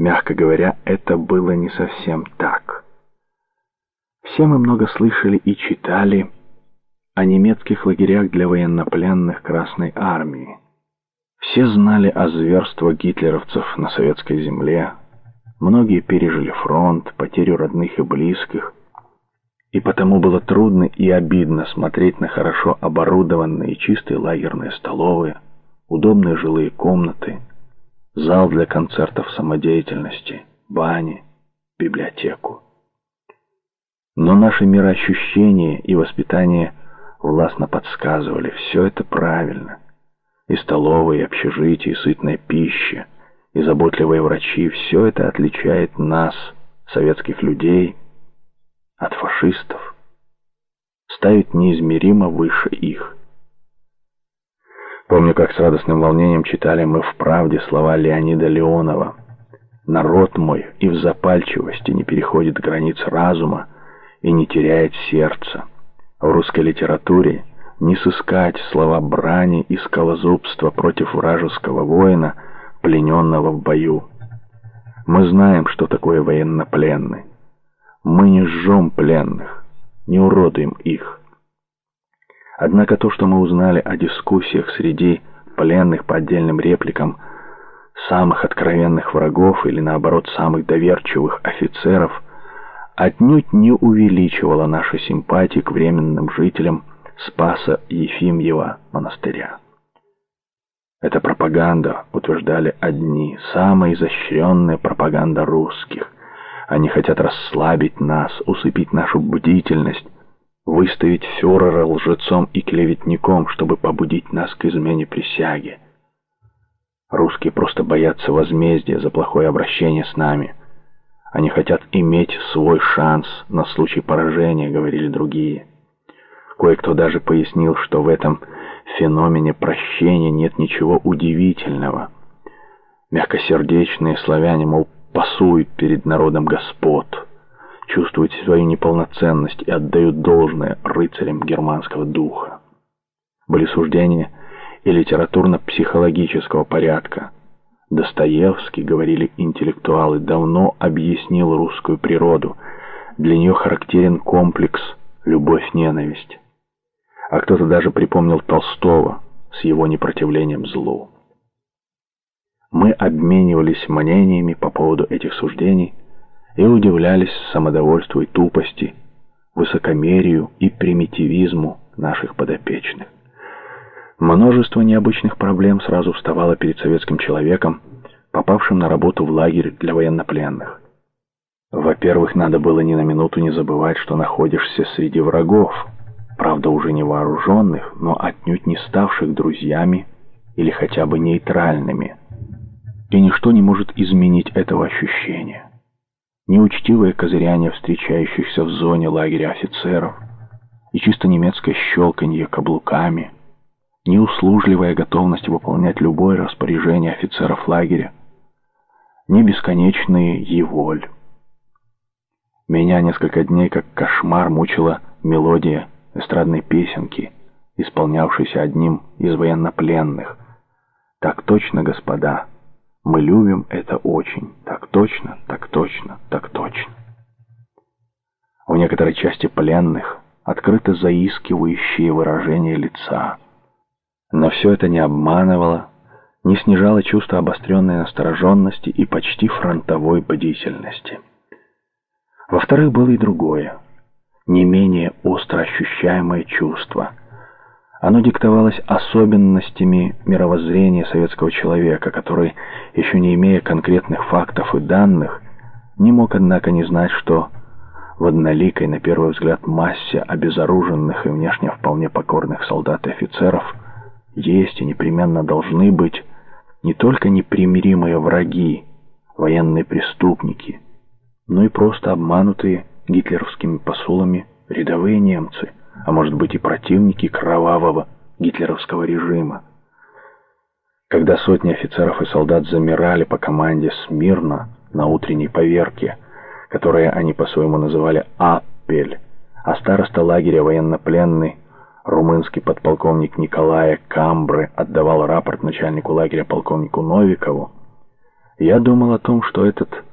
Мягко говоря, это было не совсем так. Все мы много слышали и читали о немецких лагерях для военнопленных Красной Армии. Все знали о зверствах гитлеровцев на советской земле. Многие пережили фронт, потерю родных и близких. И потому было трудно и обидно смотреть на хорошо оборудованные чистые лагерные столовые, удобные жилые комнаты, зал для концертов самодеятельности, бани, библиотеку. Но наши мироощущения и воспитание властно подсказывали, все это правильно. И столовые, и общежития, и сытная пища, и заботливые врачи, все это отличает нас, советских людей, от фашистов, ставит неизмеримо выше их. Помню, как с радостным волнением читали мы в «Правде» слова Леонида Леонова. «Народ мой и в запальчивости не переходит границ разума и не теряет сердца». В русской литературе не сыскать слова брани и скалозубства против вражеского воина, плененного в бою. Мы знаем, что такое военнопленный. Мы не жжем пленных, не уродуем их. Однако то, что мы узнали о дискуссиях среди пленных по отдельным репликам самых откровенных врагов или наоборот самых доверчивых офицеров, отнюдь не увеличивало наши симпатии к временным жителям Спаса Ефимьева монастыря. Это пропаганда, утверждали одни, самая изощренная пропаганда русских. Они хотят расслабить нас, усыпить нашу бдительность, выставить фюрера лжецом и клеветником, чтобы побудить нас к измене присяги. Русские просто боятся возмездия за плохое обращение с нами. Они хотят иметь свой шанс на случай поражения, говорили другие. Кое-кто даже пояснил, что в этом феномене прощения нет ничего удивительного. Мягкосердечные славяне, мол, пасуют перед народом господ чувствуют свою неполноценность и отдают должное рыцарям германского духа. Были суждения и литературно-психологического порядка. Достоевский, говорили интеллектуалы, давно объяснил русскую природу. Для нее характерен комплекс «любовь-ненависть». А кто-то даже припомнил Толстого с его непротивлением злу. Мы обменивались мнениями по поводу этих суждений, и удивлялись самодовольству и тупости, высокомерию и примитивизму наших подопечных. Множество необычных проблем сразу вставало перед советским человеком, попавшим на работу в лагерь для военнопленных. Во-первых, надо было ни на минуту не забывать, что находишься среди врагов, правда уже не вооруженных, но отнюдь не ставших друзьями или хотя бы нейтральными. И ничто не может изменить этого ощущения неучтивое козыряние встречающихся в зоне лагеря офицеров и чисто немецкое щелканье каблуками, неуслужливая готовность выполнять любое распоряжение офицеров лагеря, не бесконечные еволь. Меня несколько дней как кошмар мучила мелодия эстрадной песенки, исполнявшейся одним из военнопленных. «Так точно, господа!» Мы любим это очень. Так точно, так точно, так точно. У некоторой части пленных открыто заискивающие выражения лица. Но все это не обманывало, не снижало чувство обостренной настороженности и почти фронтовой бдительности. Во-вторых, было и другое, не менее остро ощущаемое чувство – оно диктовалось особенностями мировоззрения советского человека, который, еще не имея конкретных фактов и данных, не мог, однако, не знать, что в одноликой, на первый взгляд, массе обезоруженных и внешне вполне покорных солдат и офицеров есть и непременно должны быть не только непримиримые враги, военные преступники, но и просто обманутые гитлеровскими посулами рядовые немцы – а может быть и противники кровавого гитлеровского режима. Когда сотни офицеров и солдат замирали по команде смирно на утренней поверке, которую они по-своему называли «Аппель», а староста лагеря военнопленный, румынский подполковник Николая Камбры отдавал рапорт начальнику лагеря полковнику Новикову, Я думал о том, что этот